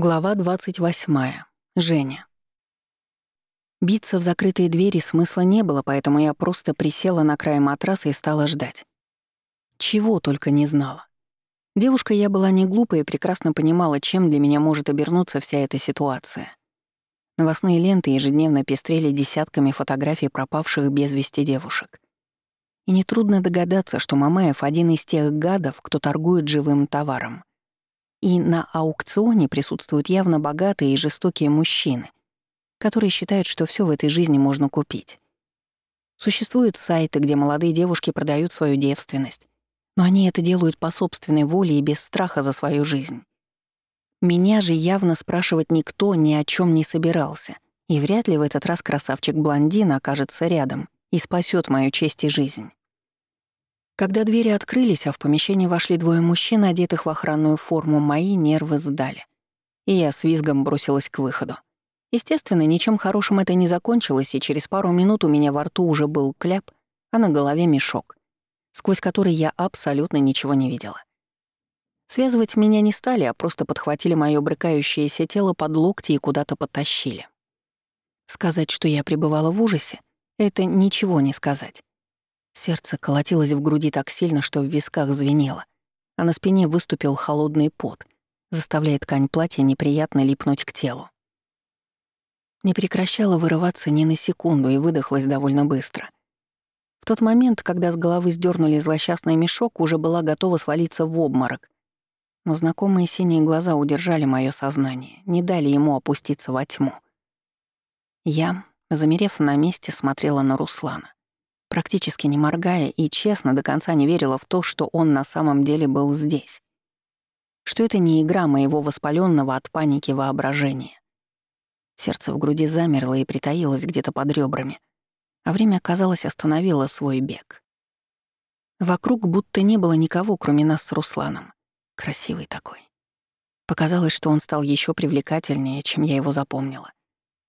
Глава 28. Женя. Биться в закрытые двери смысла не было, поэтому я просто присела на край матраса и стала ждать. Чего только не знала. Девушка я была не глупая и прекрасно понимала, чем для меня может обернуться вся эта ситуация. Новостные ленты ежедневно пестрели десятками фотографий пропавших без вести девушек. И нетрудно догадаться, что Мамаев — один из тех гадов, кто торгует живым товаром. И на аукционе присутствуют явно богатые и жестокие мужчины, которые считают, что все в этой жизни можно купить. Существуют сайты, где молодые девушки продают свою девственность, но они это делают по собственной воле и без страха за свою жизнь. Меня же явно спрашивать никто ни о чем не собирался, и вряд ли в этот раз красавчик-блондин окажется рядом и спасет мою честь и жизнь. Когда двери открылись, а в помещение вошли двое мужчин, одетых в охранную форму, мои нервы сдали. И я с визгом бросилась к выходу. Естественно, ничем хорошим это не закончилось, и через пару минут у меня во рту уже был кляп, а на голове мешок, сквозь который я абсолютно ничего не видела. Связывать меня не стали, а просто подхватили моё брыкающееся тело под локти и куда-то подтащили. Сказать, что я пребывала в ужасе, это ничего не сказать. Сердце колотилось в груди так сильно, что в висках звенело, а на спине выступил холодный пот, заставляя ткань платья неприятно липнуть к телу. Не прекращала вырываться ни на секунду и выдохлась довольно быстро. В тот момент, когда с головы сдернули злосчастный мешок, уже была готова свалиться в обморок. Но знакомые синие глаза удержали мое сознание, не дали ему опуститься во тьму. Я, замерев на месте, смотрела на Руслана практически не моргая и честно до конца не верила в то, что он на самом деле был здесь. Что это не игра моего воспаленного от паники воображения. Сердце в груди замерло и притаилось где-то под ребрами, а время, казалось, остановило свой бег. Вокруг будто не было никого, кроме нас с Русланом. Красивый такой. Показалось, что он стал еще привлекательнее, чем я его запомнила.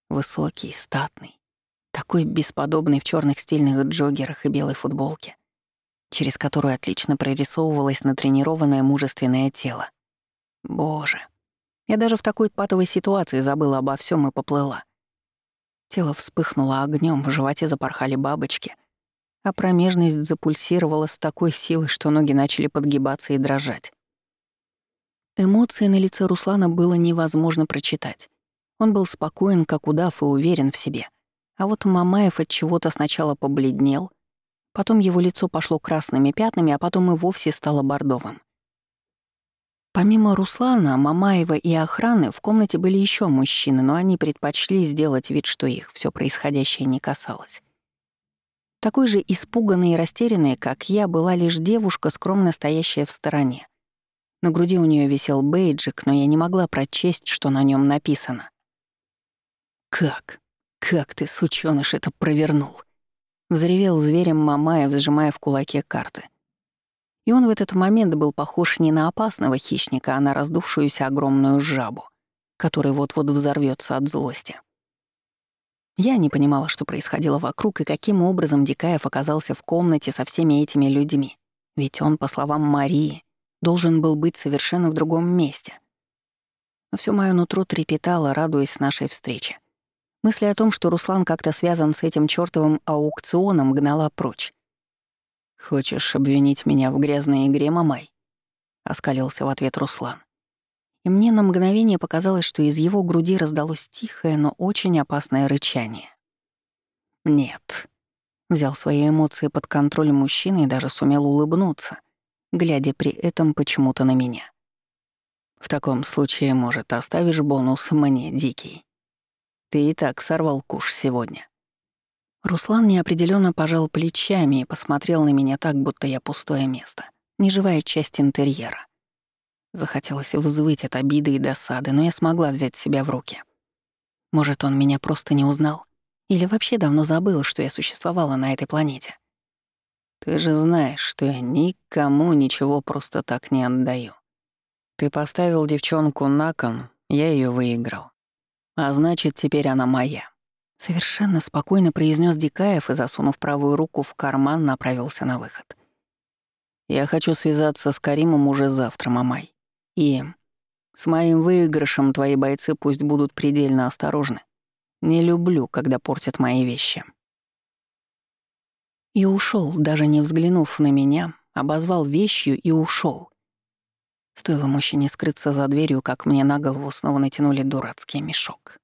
Высокий, статный, такой бесподобный в черных стильных джоггерах и белой футболке, через которую отлично прорисовывалось натренированное мужественное тело. Боже. Я даже в такой патовой ситуации забыла обо всем и поплыла. Тело вспыхнуло огнем, в животе запорхали бабочки, а промежность запульсировала с такой силой, что ноги начали подгибаться и дрожать. Эмоции на лице Руслана было невозможно прочитать. Он был спокоен, как удав, и уверен в себе — а вот Мамаев от чего-то сначала побледнел, потом его лицо пошло красными пятнами, а потом и вовсе стало бордовым. Помимо Руслана, Мамаева и охраны в комнате были еще мужчины, но они предпочли сделать вид, что их все происходящее не касалось. Такой же испуганной и растерянной, как я, была лишь девушка, скромно стоящая в стороне. На груди у нее висел бейджик, но я не могла прочесть, что на нем написано. «Как? «Как ты, сучёныш, это провернул!» Взревел зверем Мамаев, сжимая в кулаке карты. И он в этот момент был похож не на опасного хищника, а на раздувшуюся огромную жабу, который вот-вот взорвётся от злости. Я не понимала, что происходило вокруг и каким образом Дикаев оказался в комнате со всеми этими людьми. Ведь он, по словам Марии, должен был быть совершенно в другом месте. Но всё моё нутро трепетало, радуясь нашей встрече. Мысли о том, что Руслан как-то связан с этим чёртовым аукционом, гнала прочь. «Хочешь обвинить меня в грязной игре, Мамай?» — оскалился в ответ Руслан. И мне на мгновение показалось, что из его груди раздалось тихое, но очень опасное рычание. «Нет», — взял свои эмоции под контроль мужчины и даже сумел улыбнуться, глядя при этом почему-то на меня. «В таком случае, может, оставишь бонус мне, Дикий?» Ты и так сорвал куш сегодня». Руслан неопределенно пожал плечами и посмотрел на меня так, будто я пустое место, неживая часть интерьера. Захотелось взвыть от обиды и досады, но я смогла взять себя в руки. Может, он меня просто не узнал? Или вообще давно забыл, что я существовала на этой планете? Ты же знаешь, что я никому ничего просто так не отдаю. Ты поставил девчонку на кон, я ее выиграл. А значит, теперь она моя. Совершенно спокойно произнес Дикаев и, засунув правую руку в карман, направился на выход. Я хочу связаться с Каримом уже завтра, мамай. И С моим выигрышем твои бойцы пусть будут предельно осторожны. Не люблю, когда портят мои вещи». И ушел, даже не взглянув на меня, обозвал вещью и ушел. Стоило мужчине скрыться за дверью, как мне на голову снова натянули дурацкий мешок.